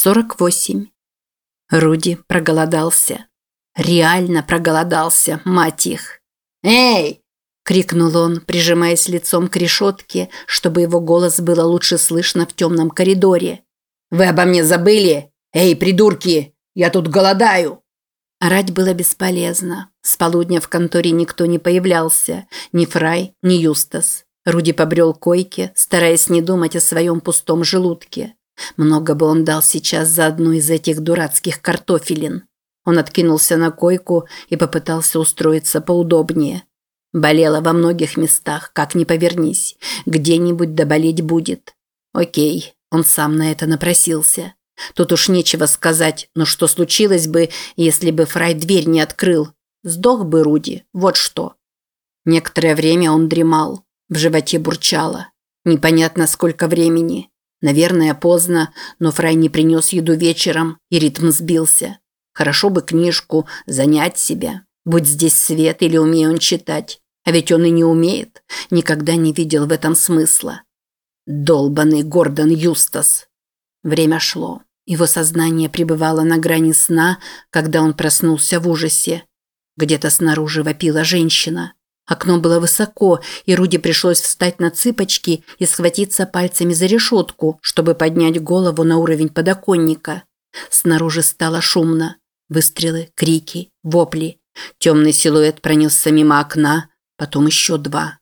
48. Руди проголодался. Реально проголодался, мать их. «Эй!» – крикнул он, прижимаясь лицом к решетке, чтобы его голос было лучше слышно в темном коридоре. «Вы обо мне забыли? Эй, придурки! Я тут голодаю!» Орать было бесполезно. С полудня в конторе никто не появлялся. Ни Фрай, ни Юстас. Руди побрел койке, стараясь не думать о своем пустом желудке. Много бы он дал сейчас за одну из этих дурацких картофелин. Он откинулся на койку и попытался устроиться поудобнее. Болело во многих местах, как ни повернись. Где-нибудь доболеть будет. Окей, он сам на это напросился. Тут уж нечего сказать, но что случилось бы, если бы Фрай дверь не открыл? Сдох бы Руди, вот что. Некоторое время он дремал. В животе бурчало. Непонятно, сколько времени. Наверное, поздно, но Фрай не принес еду вечером, и ритм сбился. Хорошо бы книжку, занять себя. Будь здесь свет или умея он читать. А ведь он и не умеет. Никогда не видел в этом смысла. Долбанный Гордон Юстас. Время шло. Его сознание пребывало на грани сна, когда он проснулся в ужасе. Где-то снаружи вопила женщина. Окно было высоко, и Руди пришлось встать на цыпочки и схватиться пальцами за решетку, чтобы поднять голову на уровень подоконника. Снаружи стало шумно. Выстрелы, крики, вопли. Темный силуэт пронесся мимо окна, потом еще два.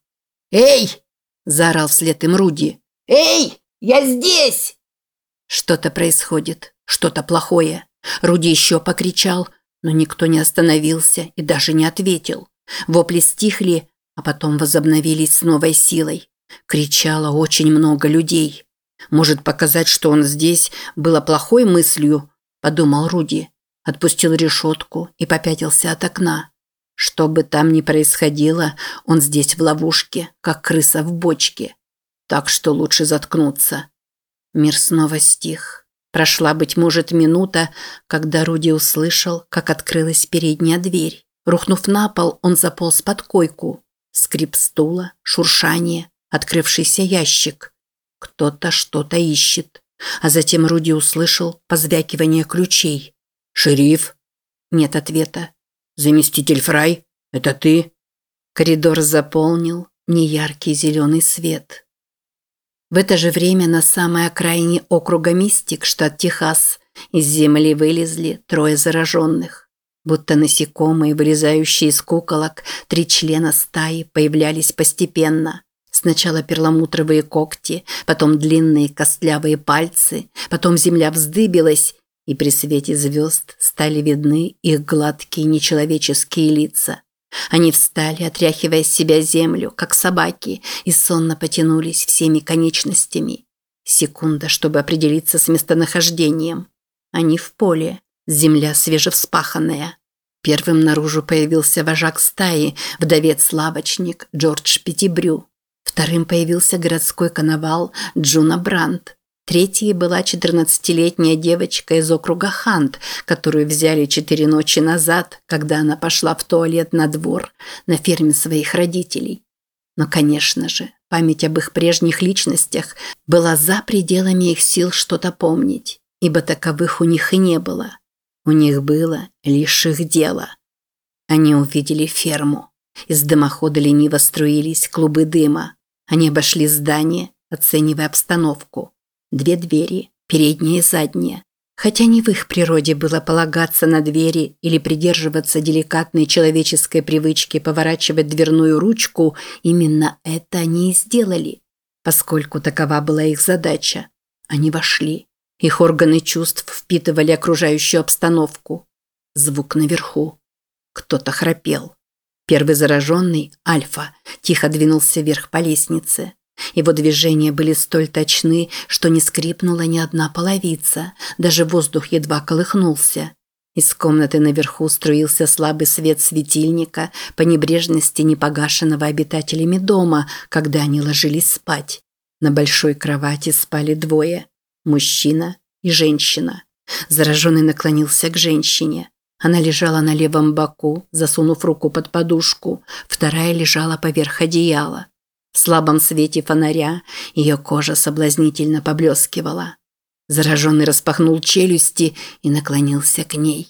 «Эй!» – заорал вслед им Руди. «Эй! Я здесь!» Что-то происходит, что-то плохое. Руди еще покричал, но никто не остановился и даже не ответил. Вопли стихли, а потом возобновились с новой силой. Кричало очень много людей. Может показать, что он здесь, было плохой мыслью, подумал Руди. Отпустил решетку и попятился от окна. Что бы там ни происходило, он здесь в ловушке, как крыса в бочке. Так что лучше заткнуться. Мир снова стих. Прошла, быть может, минута, когда Руди услышал, как открылась передняя дверь. Рухнув на пол, он заполз под койку. Скрип стула, шуршание, открывшийся ящик. Кто-то что-то ищет. А затем Руди услышал позвякивание ключей. «Шериф?» Нет ответа. «Заместитель Фрай? Это ты?» Коридор заполнил неяркий зеленый свет. В это же время на самой окраине округа Мистик, штат Техас, из земли вылезли трое зараженных. Будто насекомые, вылезающие из куколок, три члена стаи появлялись постепенно. Сначала перламутровые когти, потом длинные костлявые пальцы, потом земля вздыбилась, и при свете звезд стали видны их гладкие нечеловеческие лица. Они встали, отряхивая с себя землю, как собаки, и сонно потянулись всеми конечностями. Секунда, чтобы определиться с местонахождением. Они в поле. Земля свежевспаханная. Первым наружу появился вожак стаи, вдовец-лавочник Джордж Пятибрю. Вторым появился городской коновал Джуна Брандт. Третьей была 14-летняя девочка из округа Хант, которую взяли четыре ночи назад, когда она пошла в туалет на двор на ферме своих родителей. Но, конечно же, память об их прежних личностях была за пределами их сил что-то помнить, ибо таковых у них и не было. У них было лишь их дело. Они увидели ферму. Из дымохода лениво струились клубы дыма. Они обошли здание, оценивая обстановку. Две двери, передняя и задняя. Хотя не в их природе было полагаться на двери или придерживаться деликатной человеческой привычки поворачивать дверную ручку, именно это они и сделали, поскольку такова была их задача. Они вошли. Их органы чувств впитывали окружающую обстановку. Звук наверху. Кто-то храпел. Первый зараженный, Альфа, тихо двинулся вверх по лестнице. Его движения были столь точны, что не скрипнула ни одна половица, даже воздух едва колыхнулся. Из комнаты наверху струился слабый свет светильника по небрежности непогашенного обитателями дома, когда они ложились спать. На большой кровати спали двое мужчина и женщина. Зараженный наклонился к женщине. Она лежала на левом боку, засунув руку под подушку, вторая лежала поверх одеяла. В слабом свете фонаря ее кожа соблазнительно поблескивала. Зараженный распахнул челюсти и наклонился к ней.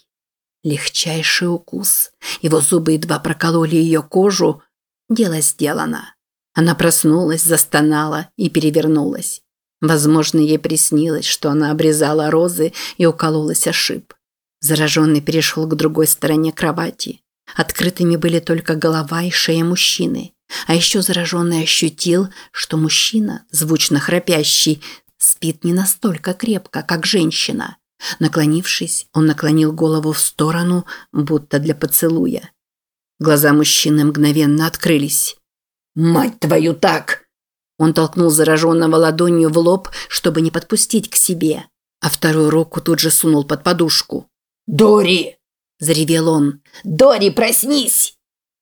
Легчайший укус. Его зубы едва прокололи ее кожу. Дело сделано. Она проснулась, застонала и перевернулась. Возможно, ей приснилось, что она обрезала розы и укололась о шип. Зараженный перешел к другой стороне кровати. Открытыми были только голова и шея мужчины. А еще зараженный ощутил, что мужчина, звучно храпящий, спит не настолько крепко, как женщина. Наклонившись, он наклонил голову в сторону, будто для поцелуя. Глаза мужчины мгновенно открылись. «Мать твою так!» Он толкнул зараженного ладонью в лоб, чтобы не подпустить к себе, а вторую руку тут же сунул под подушку. «Дори!» – заревел он. «Дори, проснись!»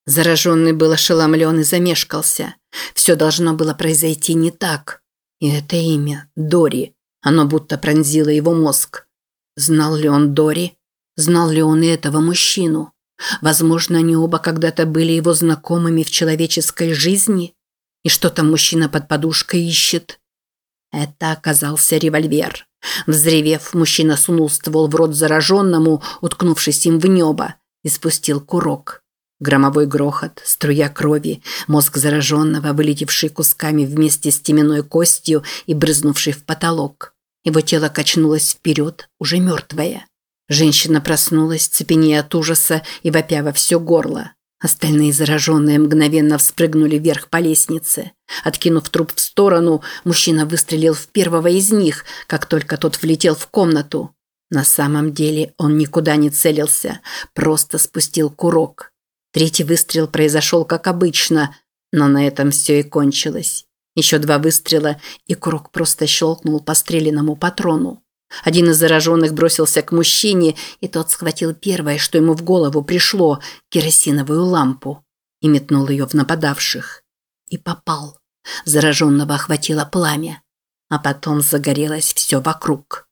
Зараженный был ошеломлен и замешкался. Все должно было произойти не так. И это имя – Дори. Оно будто пронзило его мозг. Знал ли он Дори? Знал ли он и этого мужчину? Возможно, они оба когда-то были его знакомыми в человеческой жизни? И что там мужчина под подушкой ищет? Это оказался револьвер. Взревев, мужчина сунул ствол в рот зараженному, уткнувшись им в небо, и спустил курок. Громовой грохот, струя крови, мозг зараженного, вылетевший кусками вместе с теменной костью и брызнувший в потолок. Его тело качнулось вперед, уже мертвое. Женщина проснулась, цепенея от ужаса и вопя во все горло. Остальные зараженные мгновенно вспрыгнули вверх по лестнице. Откинув труп в сторону, мужчина выстрелил в первого из них, как только тот влетел в комнату. На самом деле он никуда не целился, просто спустил курок. Третий выстрел произошел как обычно, но на этом все и кончилось. Еще два выстрела, и курок просто щелкнул по стрелянному патрону. Один из зараженных бросился к мужчине, и тот схватил первое, что ему в голову пришло – керосиновую лампу, и метнул ее в нападавших. И попал. Зараженного охватило пламя. А потом загорелось все вокруг.